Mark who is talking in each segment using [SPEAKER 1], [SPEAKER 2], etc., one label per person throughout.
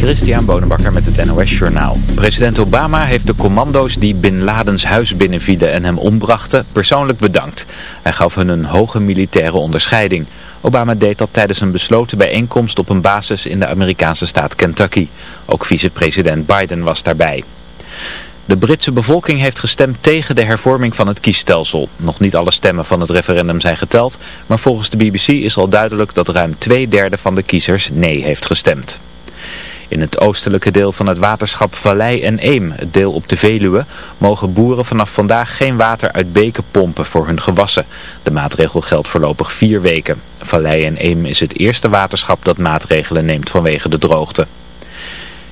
[SPEAKER 1] Christian Bonenbakker met het NOS Journaal. President Obama heeft de commando's die Bin Ladens huis binnenvielen en hem ombrachten persoonlijk bedankt. Hij gaf hun een hoge militaire onderscheiding. Obama deed dat tijdens een besloten bijeenkomst op een basis in de Amerikaanse staat Kentucky. Ook vicepresident Biden was daarbij. De Britse bevolking heeft gestemd tegen de hervorming van het kiesstelsel. Nog niet alle stemmen van het referendum zijn geteld, maar volgens de BBC is al duidelijk dat ruim twee derde van de kiezers nee heeft gestemd. In het oostelijke deel van het waterschap Vallei en Eem, het deel op de Veluwe, mogen boeren vanaf vandaag geen water uit beken pompen voor hun gewassen. De maatregel geldt voorlopig vier weken. Vallei en Eem is het eerste waterschap dat maatregelen neemt vanwege de droogte.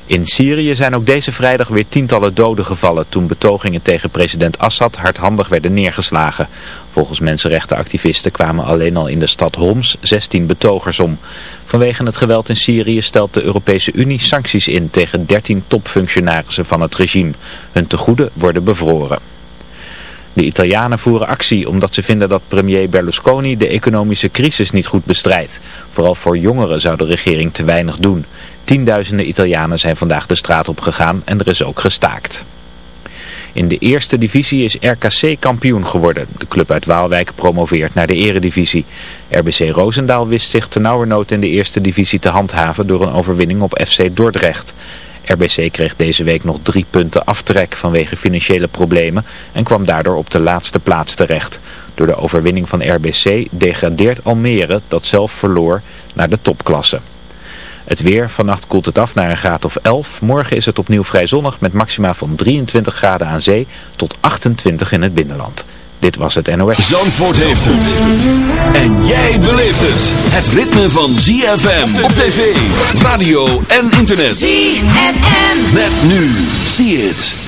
[SPEAKER 1] In Syrië zijn ook deze vrijdag weer tientallen doden gevallen toen betogingen tegen president Assad hardhandig werden neergeslagen. Volgens mensenrechtenactivisten kwamen alleen al in de stad Homs 16 betogers om. Vanwege het geweld in Syrië stelt de Europese Unie sancties in tegen 13 topfunctionarissen van het regime. Hun tegoeden worden bevroren. De Italianen voeren actie omdat ze vinden dat premier Berlusconi de economische crisis niet goed bestrijdt. Vooral voor jongeren zou de regering te weinig doen. Tienduizenden Italianen zijn vandaag de straat op gegaan en er is ook gestaakt. In de eerste divisie is RKC kampioen geworden. De club uit Waalwijk promoveert naar de eredivisie. RBC Roosendaal wist zich nauwernood in de eerste divisie te handhaven door een overwinning op FC Dordrecht. RBC kreeg deze week nog drie punten aftrek vanwege financiële problemen en kwam daardoor op de laatste plaats terecht. Door de overwinning van RBC degradeert Almere, dat zelf verloor, naar de topklasse. Het weer, vannacht koelt het af naar een graad of 11. Morgen is het opnieuw vrij zonnig met maxima van 23 graden aan zee tot 28 in het binnenland. Dit was het NOS.
[SPEAKER 2] Zandvoort heeft het. En jij beleeft het. Het ritme van ZFM op tv, radio en internet.
[SPEAKER 3] ZFM.
[SPEAKER 2] Met nu. See it.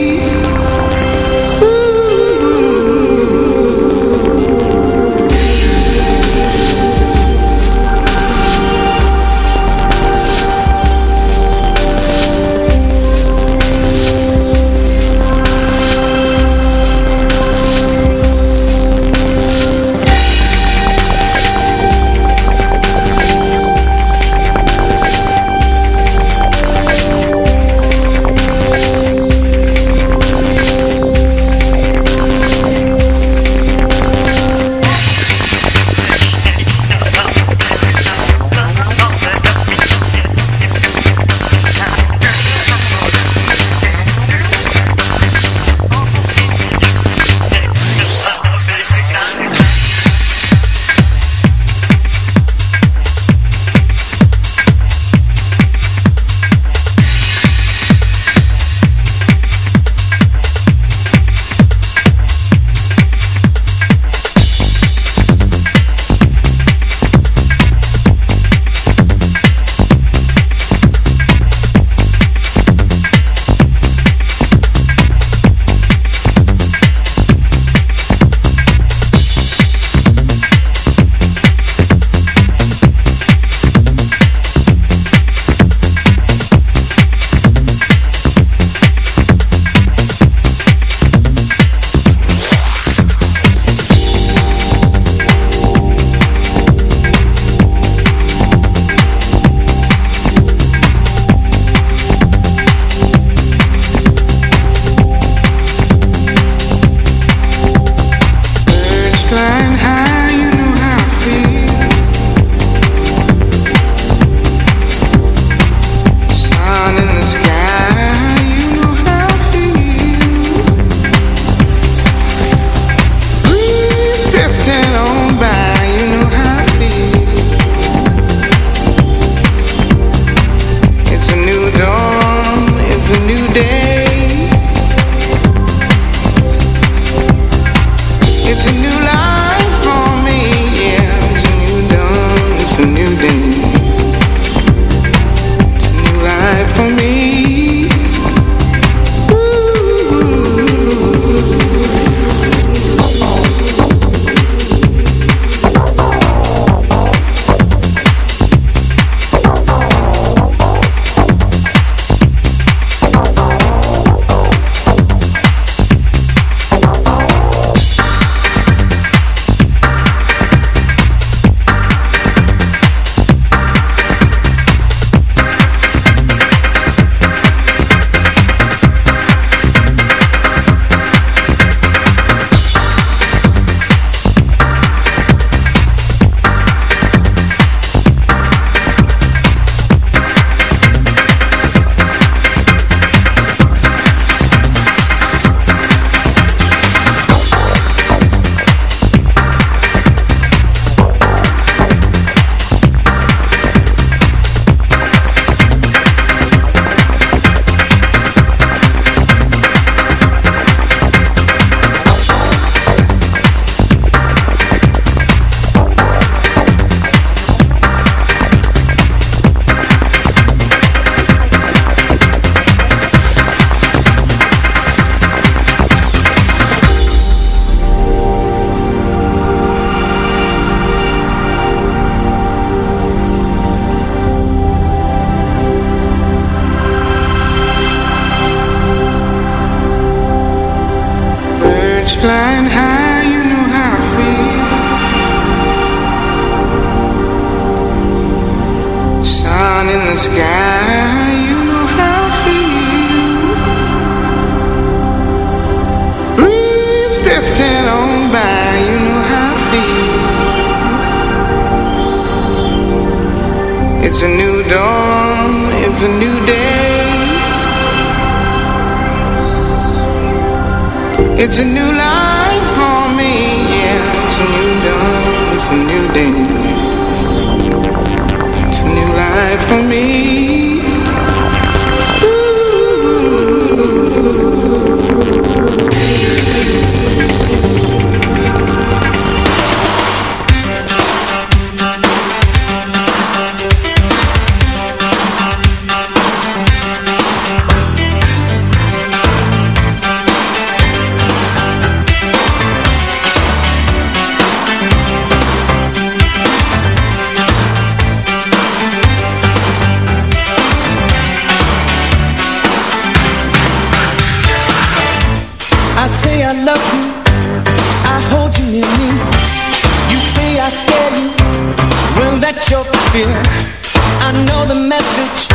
[SPEAKER 4] I know the message.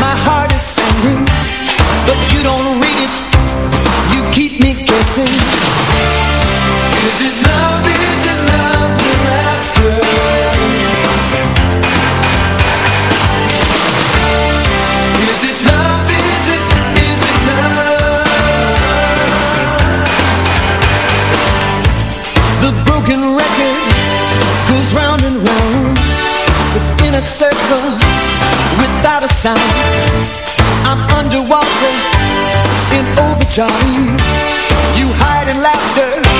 [SPEAKER 4] My heart is sending But you don't read it. You keep me guessing. Is it love? not a sound I'm underwater in overdrive. You hide in laughter.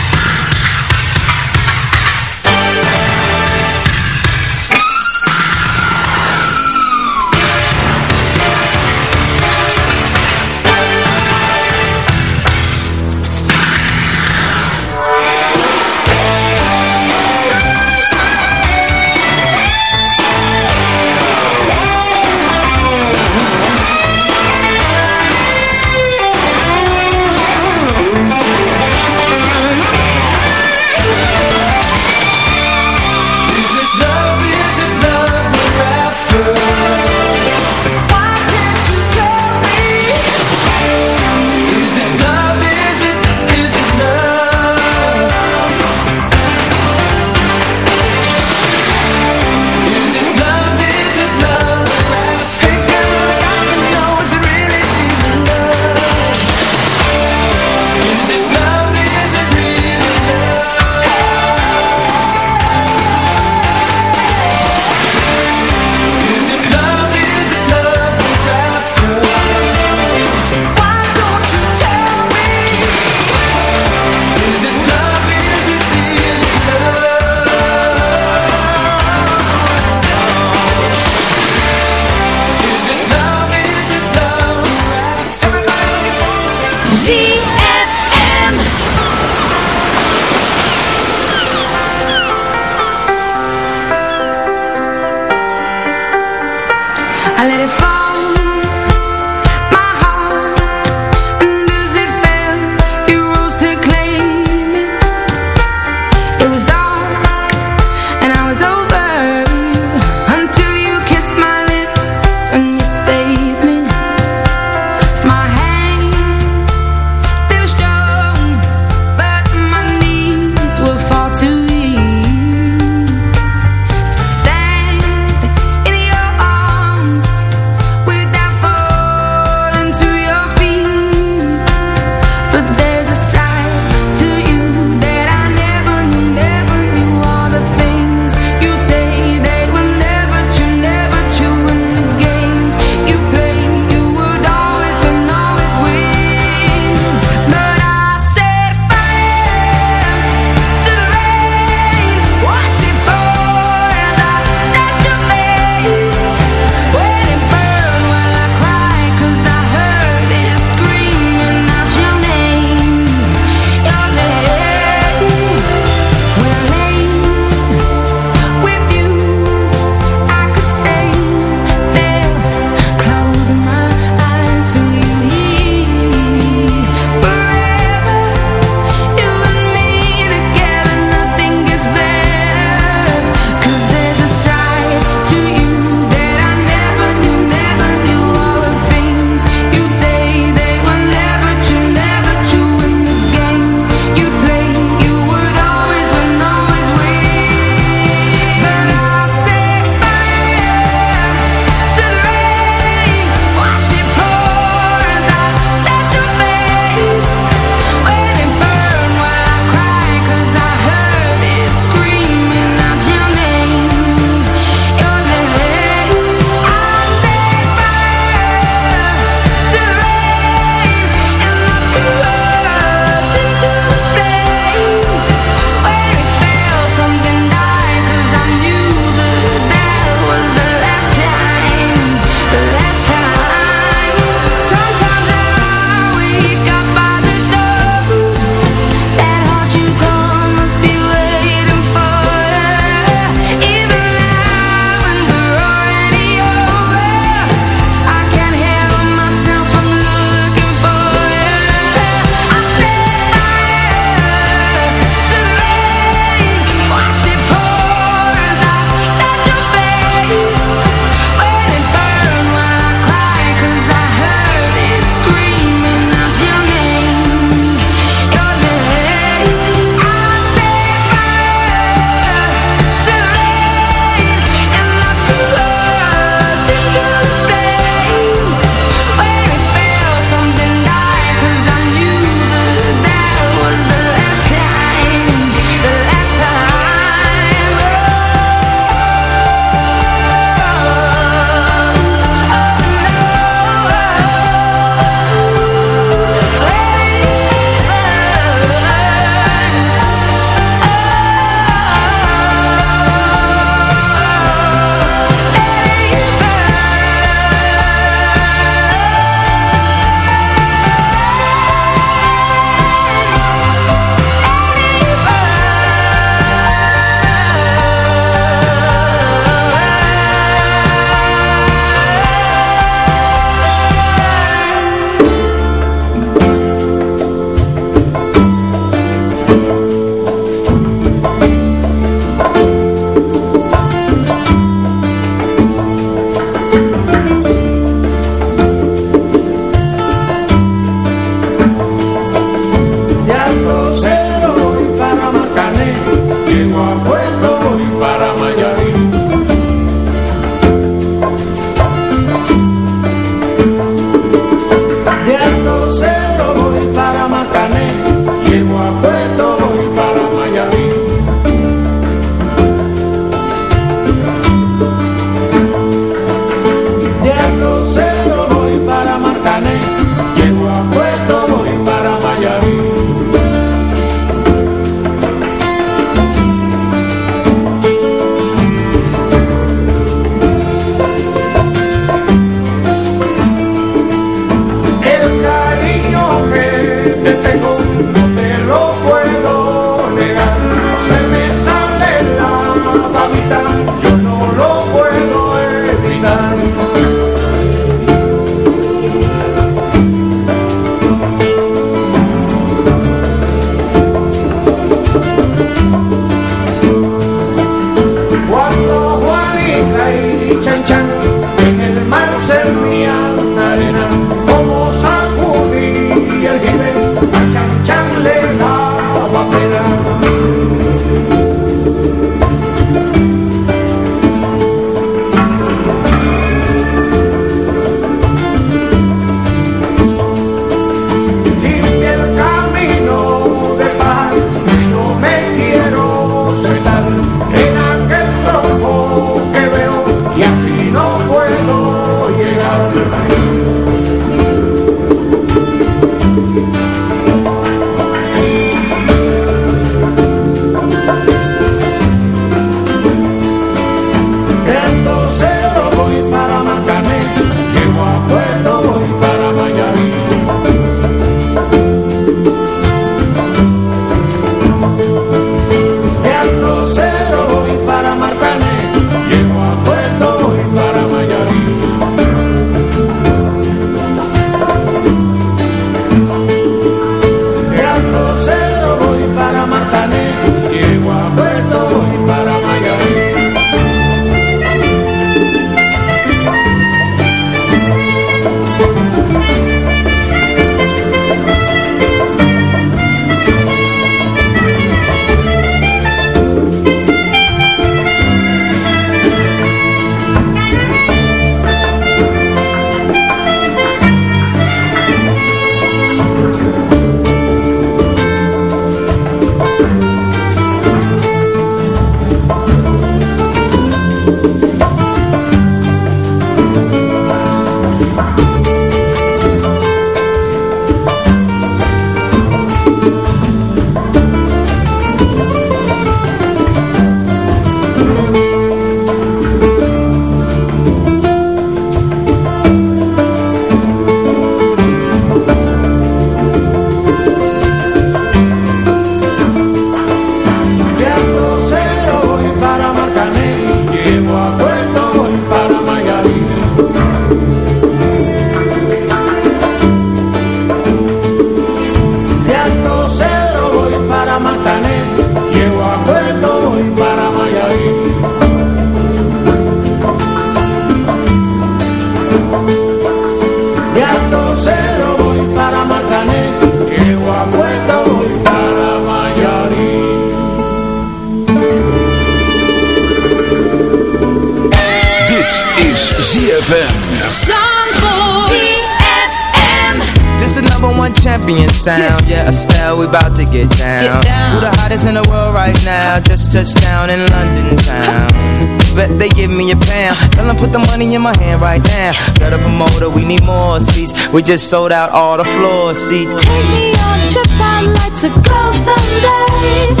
[SPEAKER 5] In my hand right now. Up a motor, we need more seats. We just sold out all the floor seats.
[SPEAKER 6] Take me on a trip, I'd like to go someday.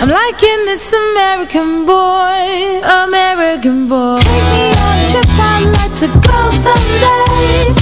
[SPEAKER 6] I'm liking this American boy, American boy. Take me on a trip, I'd like to go someday.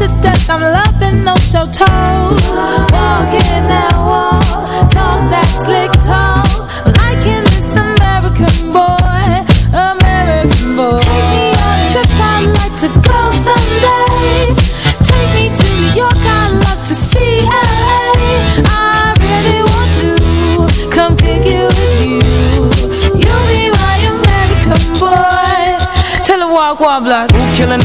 [SPEAKER 6] To death. I'm loving no show toes. Walking that wall. Talk that slick talk. Liking this American boy. American boy. Take me on a trip. I'd like to go someday. Take me to New York. I'd love to see LA. I really want to come pick you with you. You'll be my American boy. Tell her walk, walk, block.
[SPEAKER 5] Who killing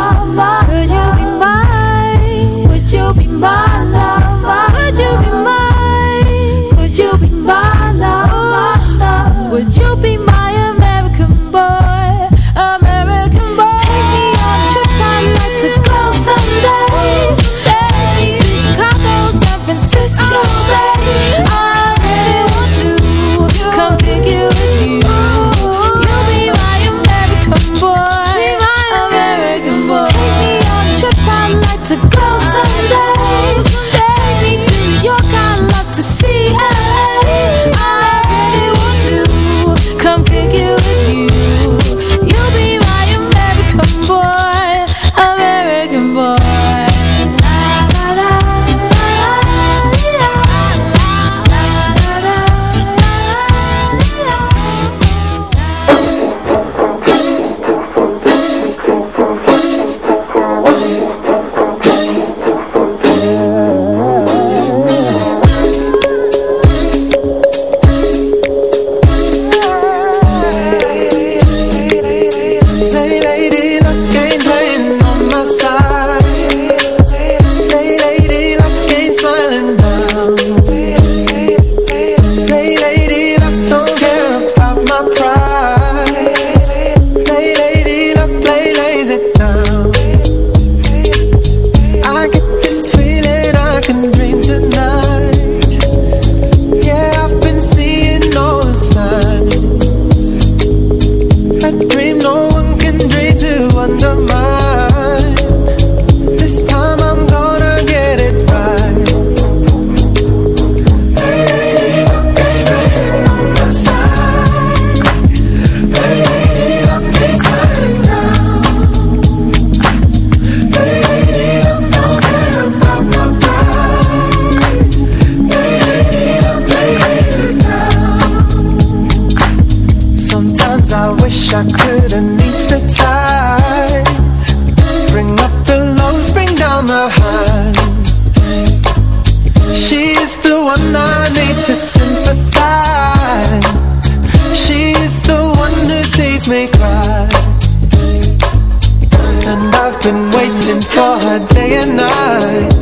[SPEAKER 7] day and night.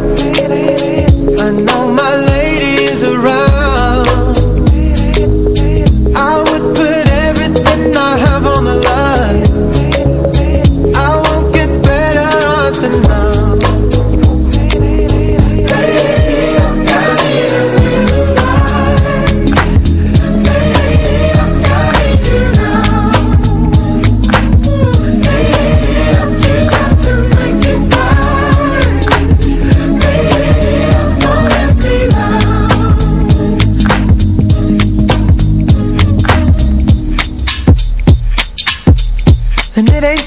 [SPEAKER 7] I know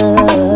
[SPEAKER 7] love.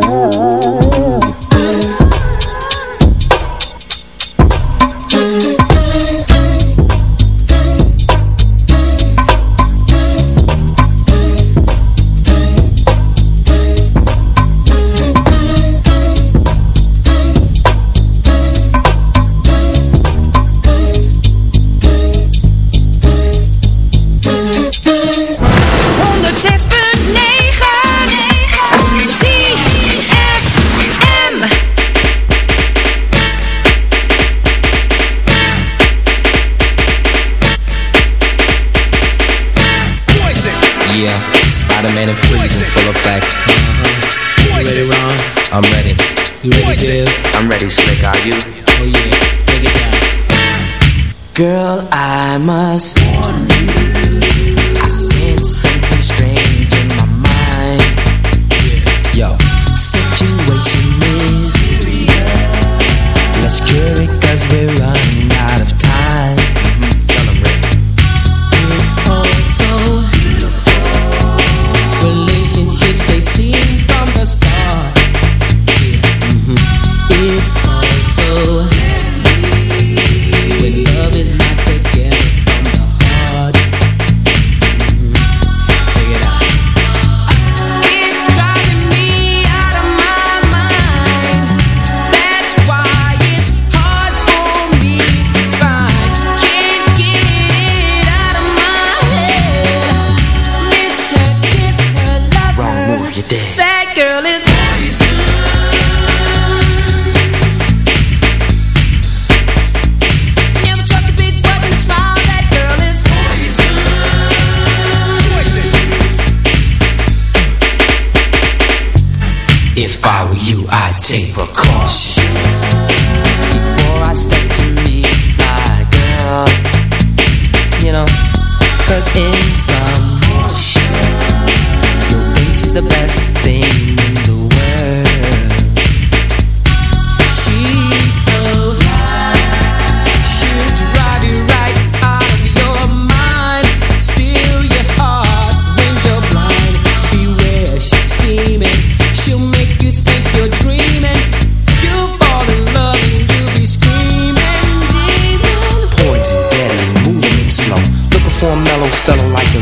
[SPEAKER 4] I take precaution Before I step to meet my girl You know, cause in some motion Your age is the best thing in the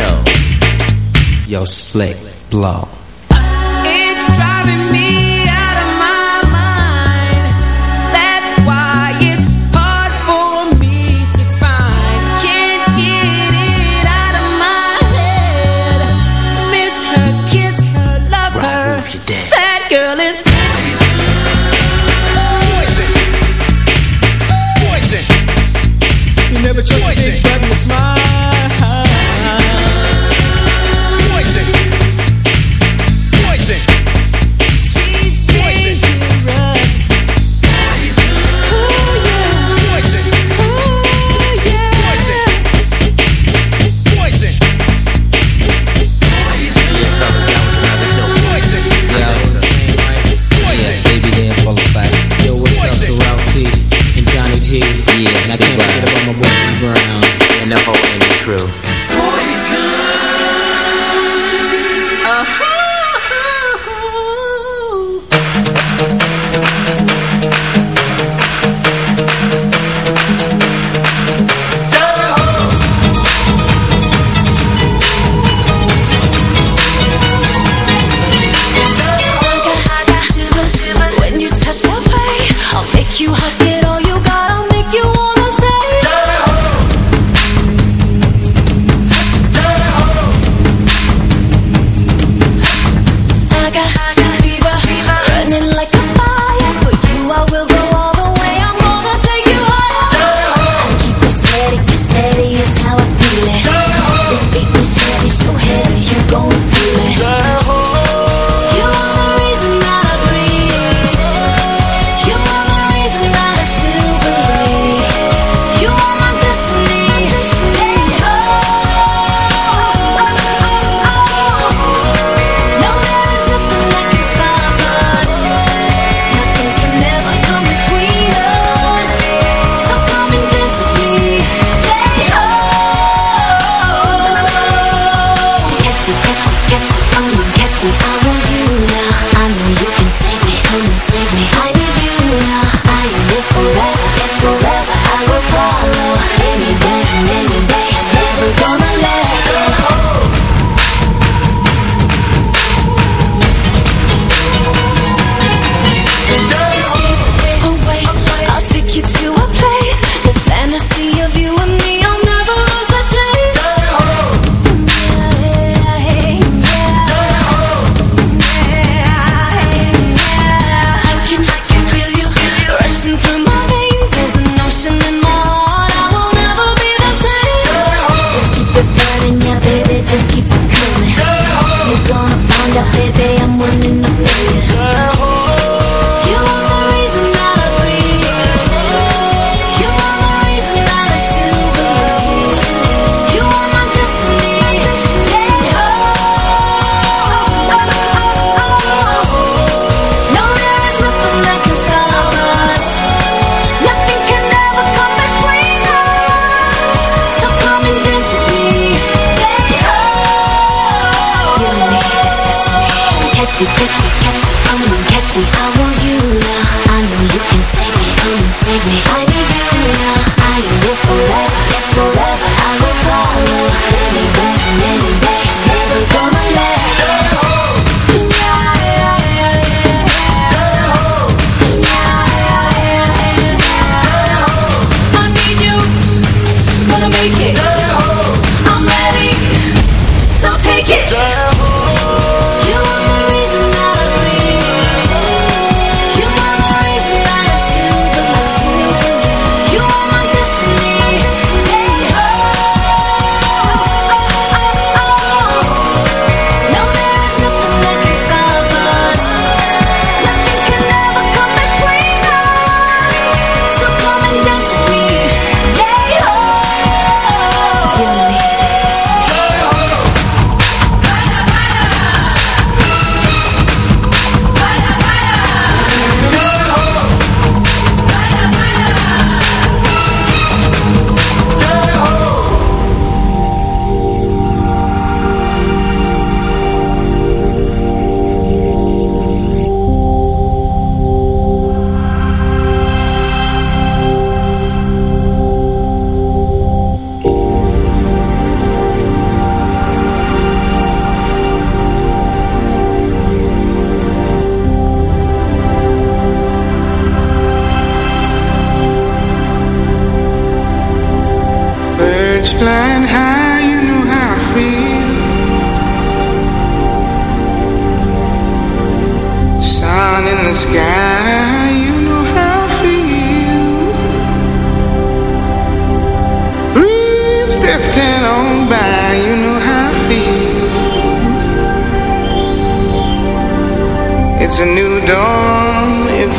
[SPEAKER 5] know
[SPEAKER 8] your slick blow.